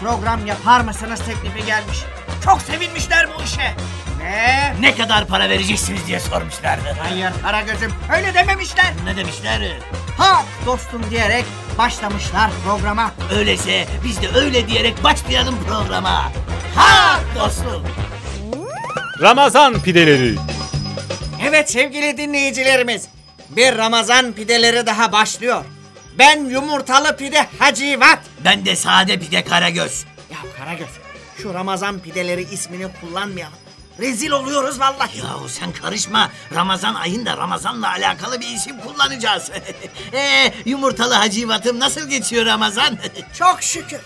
program yapar mısınız teklifi gelmiş. Çok sevinmişler bu işe. Ve Ne kadar para vereceksiniz diye sormuşlardı. hayır Karagöz'üm öyle dememişler. Ne demişler? Ha dostum diyerek başlamışlar programa. Öyleyse biz de öyle diyerek başlayalım programa. Ha dostum. Ramazan pideleri. Evet sevgili dinleyicilerimiz bir Ramazan pideleri daha başlıyor. Ben yumurtalı pide Hacivat. Ben de sade pide karagöz. Ya Karagöz şu Ramazan pideleri ismini kullanmayalım. Rezil oluyoruz vallahi. Yahu sen karışma. Ramazan ayında Ramazan'la alakalı bir isim kullanacağız. ee, yumurtalı hacivatım nasıl geçiyor Ramazan? Çok şükür.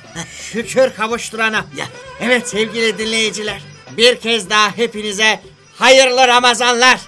şükür kavuşturana. Ya. Evet sevgili dinleyiciler. Bir kez daha hepinize hayırlı Ramazanlar.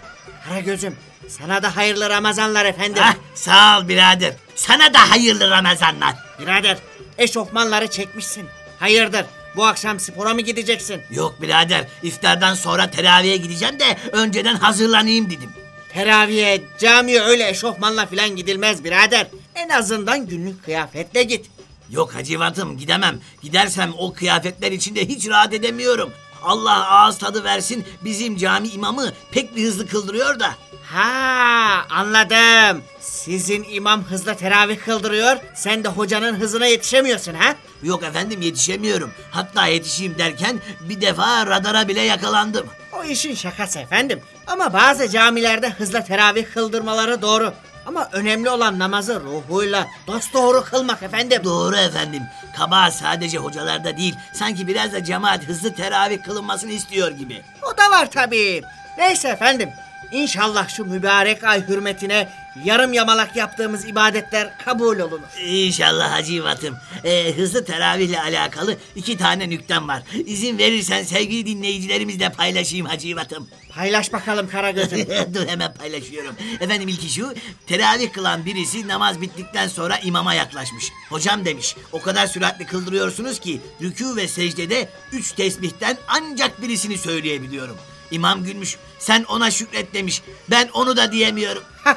Karagöz'üm sana da hayırlı Ramazanlar efendim. Hah, sağ ol birader. Sana da hayırlı Ramazanlar. Birader eşofmanları çekmişsin. Hayırdır bu akşam spora mı gideceksin? Yok birader iftardan sonra teraviye gideceğim de önceden hazırlanayım dedim. Teraviye, camiye öyle eşofmanla filan gidilmez birader. En azından günlük kıyafetle git. Yok hacivatım gidemem. Gidersem o kıyafetler içinde hiç rahat edemiyorum. Allah ağız tadı versin bizim cami imamı pek bir hızlı kıldırıyor da. Ha anladım. Sizin imam hızla teravih kıldırıyor. Sen de hocanın hızına yetişemiyorsun ha? Yok efendim yetişemiyorum. Hatta yetişeyim derken bir defa radara bile yakalandım. O işin şakası efendim. Ama bazı camilerde hızla teravih kıldırmaları doğru. Ama önemli olan namazı ruhuyla dosdoğru kılmak efendim. Doğru efendim. Kabahat sadece hocalarda değil. Sanki biraz da cemaat hızlı teravih kılınmasını istiyor gibi. O da var tabii. Neyse efendim. İnşallah şu mübarek ay hürmetine yarım yamalak yaptığımız ibadetler kabul olunur. İnşallah hacivatım. Ee, hızlı teravihle alakalı iki tane nüktem var. İzin verirsen sevgili dinleyicilerimizle paylaşayım hacivatım. Paylaş bakalım Karagöz'üm. Dur hemen paylaşıyorum. Efendim ilki şu. Teravih kılan birisi namaz bittikten sonra imama yaklaşmış. Hocam demiş o kadar süratli kıldırıyorsunuz ki rükû ve secdede üç tesbihten ancak birisini söyleyebiliyorum. İmam gülmüş. Sen ona şükret demiş. Ben onu da diyemiyorum.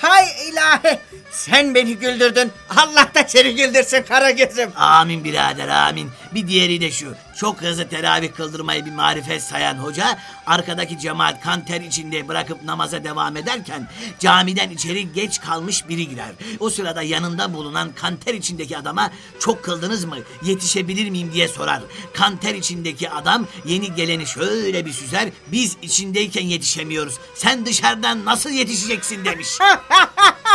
Hay ilahi. Sen beni güldürdün. Allah da seni güldürsün Karagöz'üm. Amin birader amin. Bir diğeri de şu. Çok hızlı teravih kıldırmayı bir marifet sayan hoca arkadaki cemaat kan ter içinde bırakıp namaza devam ederken camiden içeri geç kalmış biri girer. O sırada yanında bulunan kan ter içindeki adama çok kıldınız mı yetişebilir miyim diye sorar. Kan ter içindeki adam yeni geleni şöyle bir süzer biz içindeyken yetişemiyoruz. Sen dışarıdan nasıl yetişeceksin demiş.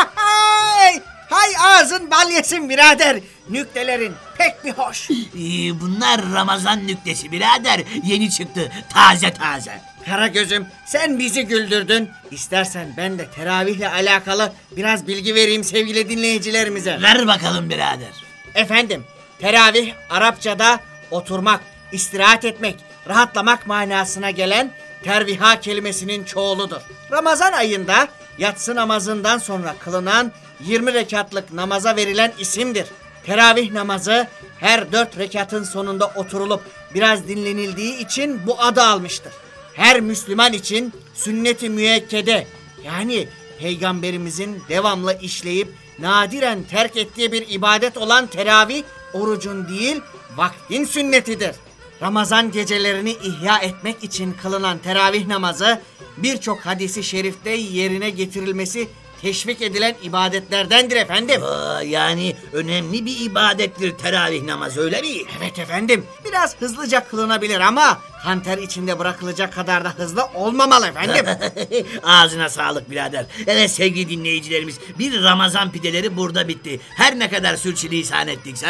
hay, hay ağzın bal yesin birader. Nüktelerin pek bir hoş. Ee, bunlar Ramazan nüktesi birader yeni çıktı taze taze. Karagöz'üm sen bizi güldürdün. İstersen ben de teravihle alakalı biraz bilgi vereyim sevgili dinleyicilerimize. Ver bakalım birader. Efendim, teravih Arapçada oturmak, istirahat etmek, rahatlamak manasına gelen terviha kelimesinin çoğuludur. Ramazan ayında yatsı namazından sonra kılınan 20 rekatlık namaza verilen isimdir. Teravih namazı her dört rekatın sonunda oturulup biraz dinlenildiği için bu adı almıştır. Her Müslüman için sünnet-i müekkede yani peygamberimizin devamlı işleyip nadiren terk ettiği bir ibadet olan teravih orucun değil vaktin sünnetidir. Ramazan gecelerini ihya etmek için kılınan teravih namazı birçok hadisi şerifte yerine getirilmesi teşvik edilen ibadetlerdendir efendim. Aa, yani önemli bir ibadettir teravih namazı öyle mi? Evet efendim. Biraz hızlıca kılınabilir ama kanter içinde bırakılacak kadar da hızlı olmamalı efendim. Ağzına sağlık birader. Evet sevgili dinleyicilerimiz bir Ramazan pideleri burada bitti. Her ne kadar sürçülisan ettikse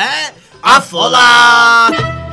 affola. Affola.